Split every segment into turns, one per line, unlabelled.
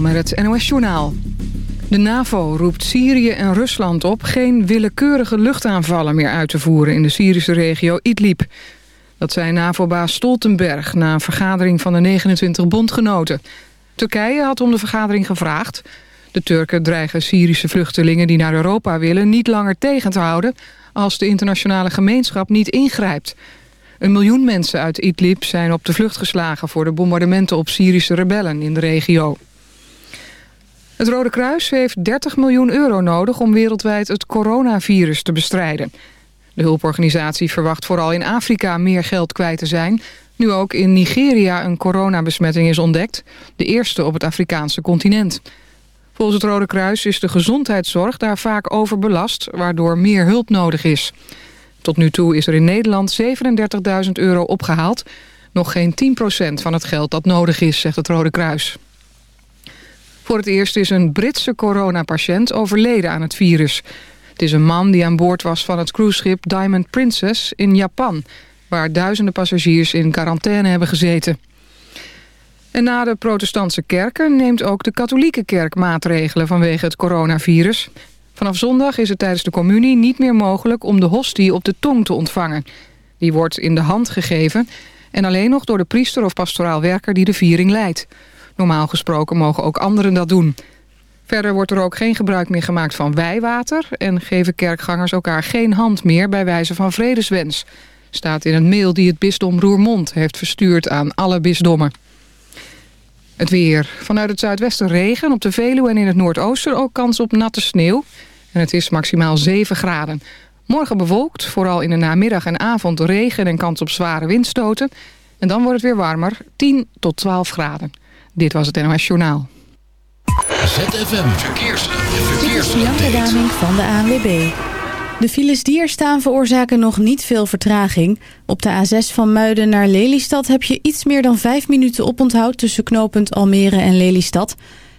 Met het NOS Journaal. De NAVO roept Syrië en Rusland op geen willekeurige luchtaanvallen meer uit te voeren in de Syrische regio Idlib. Dat zei NAVO-baas Stoltenberg na een vergadering van de 29 bondgenoten. Turkije had om de vergadering gevraagd. De Turken dreigen Syrische vluchtelingen die naar Europa willen niet langer tegen te houden als de internationale gemeenschap niet ingrijpt. Een miljoen mensen uit Idlib zijn op de vlucht geslagen... voor de bombardementen op Syrische rebellen in de regio. Het Rode Kruis heeft 30 miljoen euro nodig... om wereldwijd het coronavirus te bestrijden. De hulporganisatie verwacht vooral in Afrika meer geld kwijt te zijn... nu ook in Nigeria een coronabesmetting is ontdekt. De eerste op het Afrikaanse continent. Volgens het Rode Kruis is de gezondheidszorg daar vaak overbelast... waardoor meer hulp nodig is... Tot nu toe is er in Nederland 37.000 euro opgehaald. Nog geen 10% van het geld dat nodig is, zegt het Rode Kruis. Voor het eerst is een Britse coronapatiënt overleden aan het virus. Het is een man die aan boord was van het cruiseschip Diamond Princess in Japan... waar duizenden passagiers in quarantaine hebben gezeten. En na de protestantse kerken neemt ook de katholieke kerk maatregelen vanwege het coronavirus. Vanaf zondag is het tijdens de communie niet meer mogelijk om de hostie op de tong te ontvangen. Die wordt in de hand gegeven en alleen nog door de priester of pastoraal werker die de viering leidt. Normaal gesproken mogen ook anderen dat doen. Verder wordt er ook geen gebruik meer gemaakt van wijwater... en geven kerkgangers elkaar geen hand meer bij wijze van vredeswens. Staat in een mail die het bisdom Roermond heeft verstuurd aan alle bisdommen. Het weer. Vanuit het zuidwesten regen. Op de Veluwe en in het noordoosten ook kans op natte sneeuw. En het is maximaal 7 graden. Morgen bewolkt, vooral in de namiddag en avond regen en kans op zware windstoten. En dan wordt het weer warmer, 10 tot 12 graden. Dit was het NOS Journaal.
ZFM Verkeers.
Verkeers. Dit van de ANWB. De files die er staan veroorzaken nog niet veel vertraging. Op de A6 van Muiden naar Lelystad heb je iets meer dan 5 minuten oponthoud... tussen knooppunt Almere en Lelystad.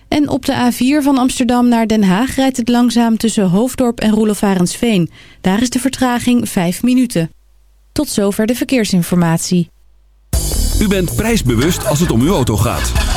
En op de A4 van Amsterdam naar Den Haag rijdt het langzaam tussen Hoofddorp en Roelofarensveen. Daar is de vertraging 5 minuten. Tot zover de verkeersinformatie.
U bent prijsbewust als het om uw auto gaat.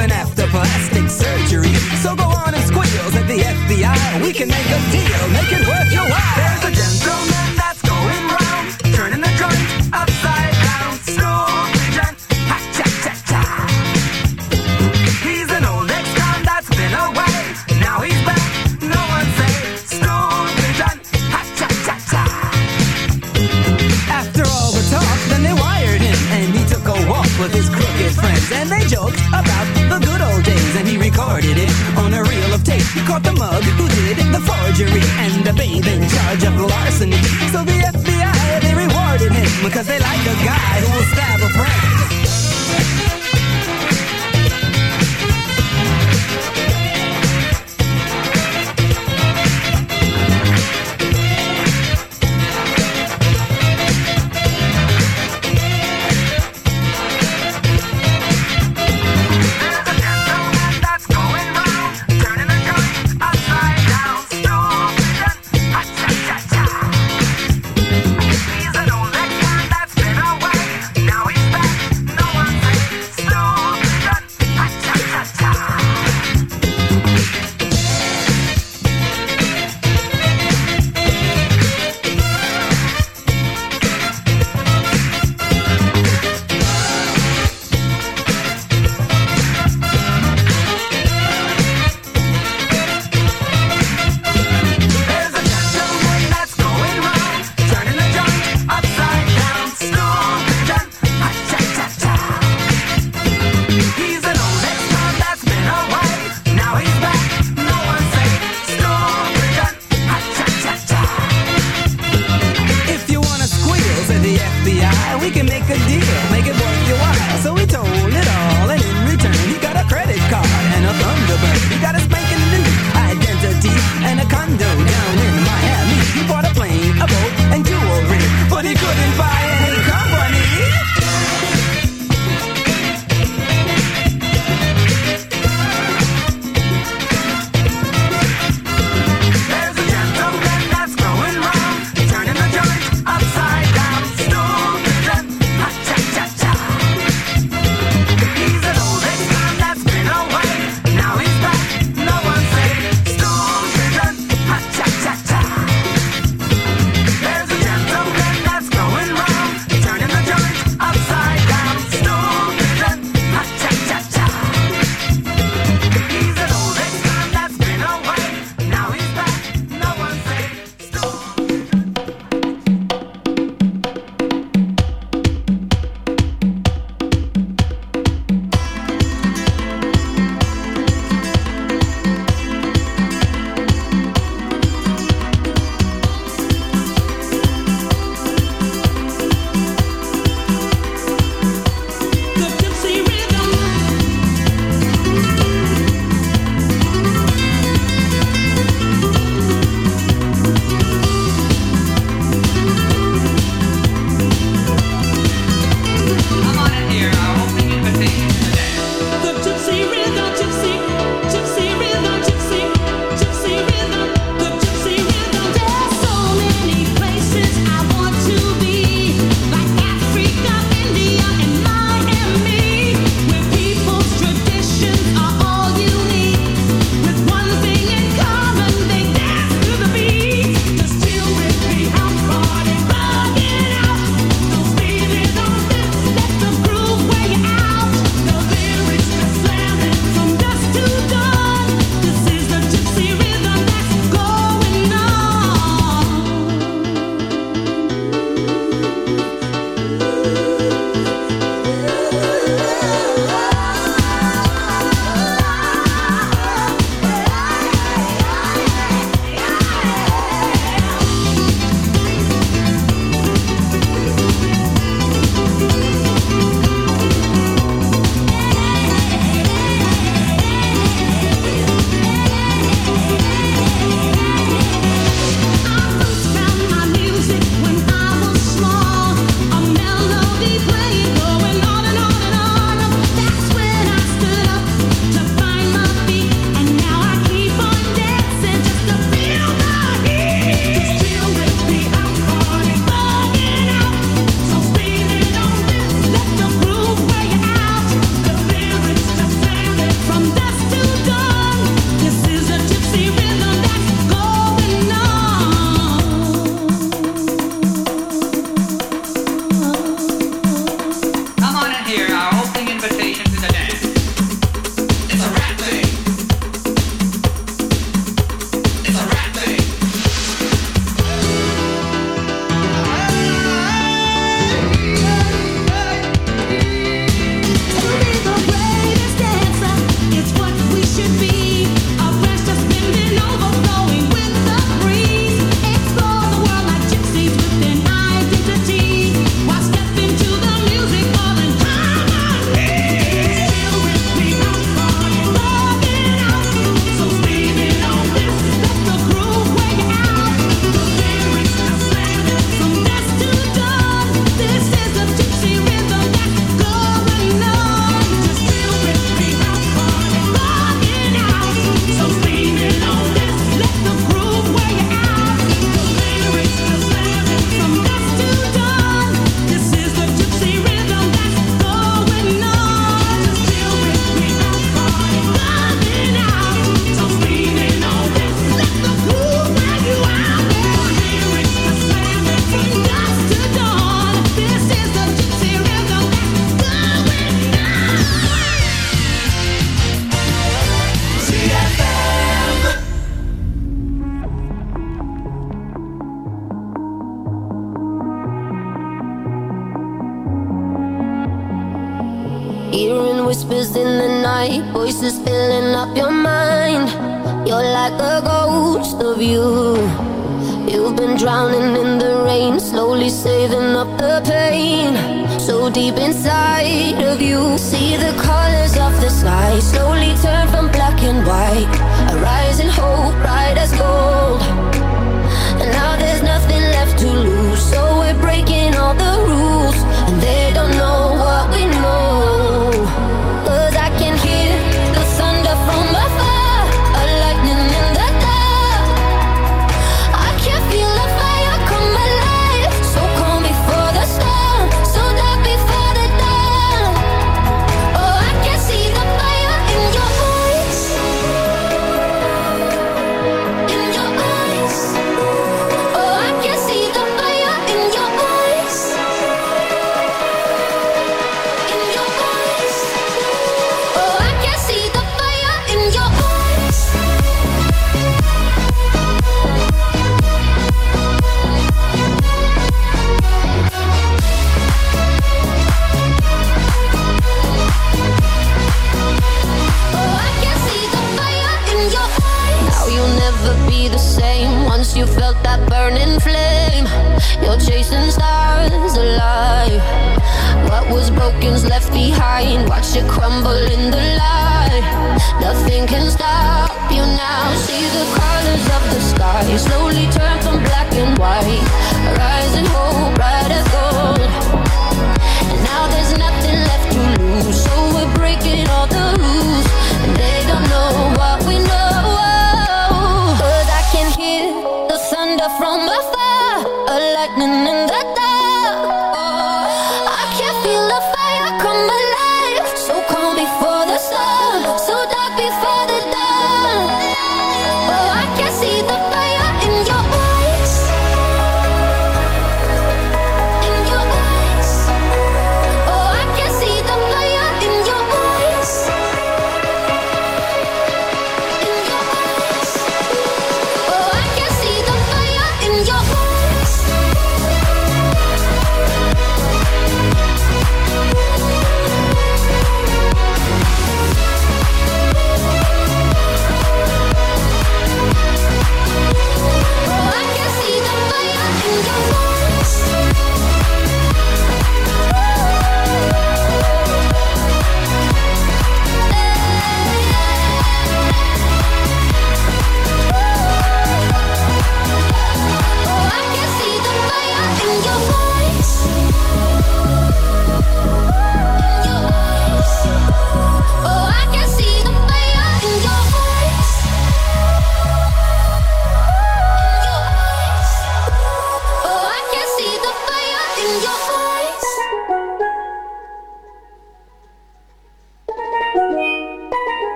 even after plastic surgery. So go on and squeal at the FBI. We can make a deal, make it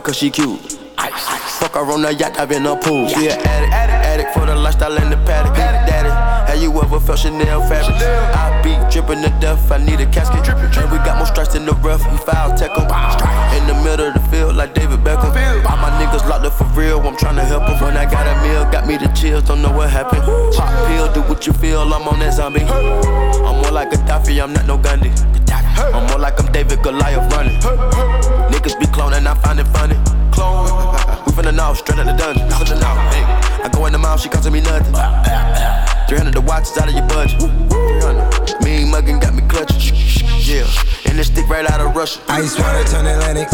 her cause she cute. Fuck her on the yacht, I've been a pool. She an addict, addict, addict for the lifestyle and the paddock. Daddy, have you ever felt Chanel fabric? I Dripping to death, I need a casket. And we got more strikes in the rough, we foul tech em. In the middle of the field, like David Beckham. All my niggas locked up for real, I'm tryna help em. When I got a meal, got me the chills, don't know what happened. Pop pill, do what you feel, I'm on that zombie. I'm more like Gaddafi, I'm not no Gandhi. I'm more like I'm David Goliath running. Niggas be cloning, I find it funny. Clone. We finna know, straight out the dungeon. I go in the mouth, she costing me nothing. 300 the watch, it's out of your budget. Me Mean muggin' got me clutching. Yeah, and this stick right out of Russia.
Ice water turn Atlantic.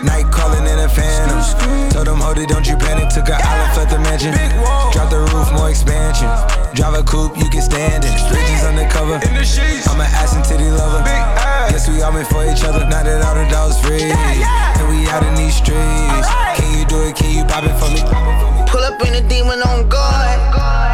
Night calling in a phantom. Told them, hold it, don't you panic. Took a island, left the mansion. Drop the roof, more expansion. Drive a coupe, you can stand it. Bridges undercover. I'm an ass and titty lover. Guess we all meant for each other. Now that all the dogs free. And we out in these streets. Can you do it? Can you pop it for me?
Pull up in a demon on guard.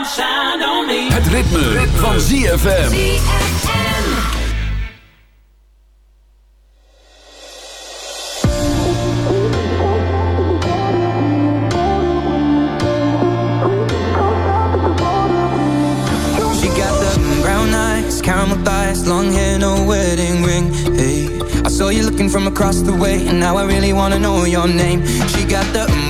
Het ritme, ritme. van ZFM.
Caramel thighs, long hair, no wedding ring. Hey, I saw you looking from across the way, and now I really wanna know your name. She got the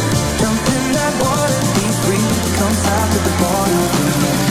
water free come out to the
bottom.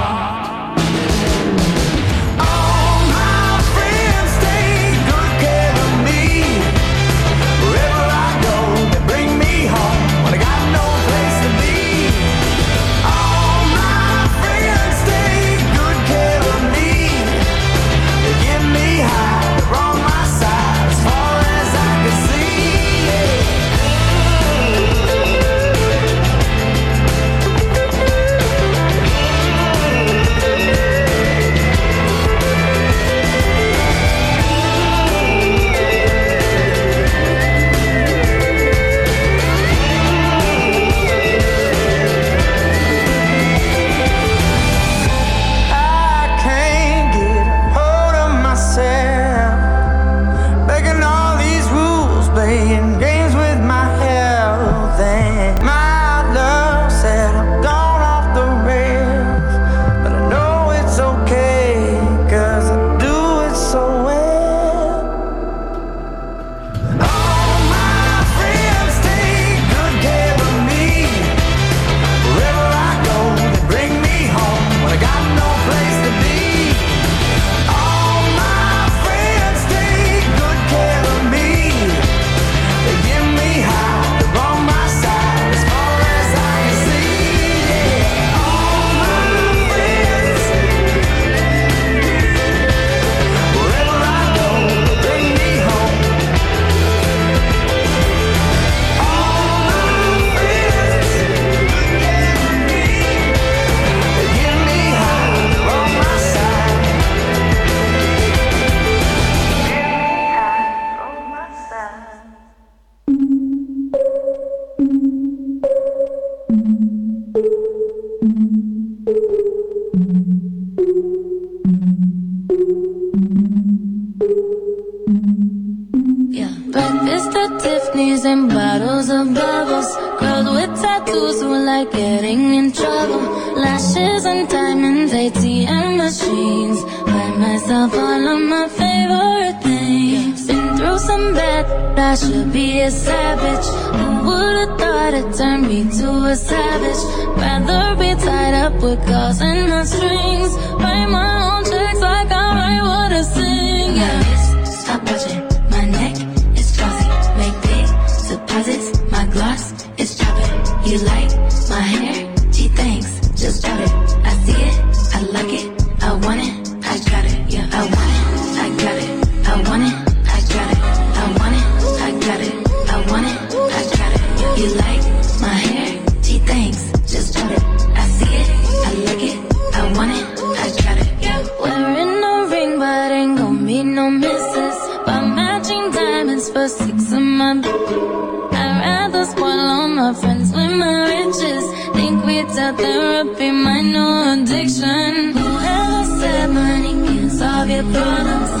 Lashes and diamonds, ATM machines. Buy myself all of my favorite things. Been through some bad, I should be a savage. Who would've thought it turned me to a savage? Rather be tied up with calls and my strings. Write my own checks like I write what I sing. Yeah, wrist, stop watching. My neck is glossy. Make big deposits. My gloss is chopping. You like? your problems.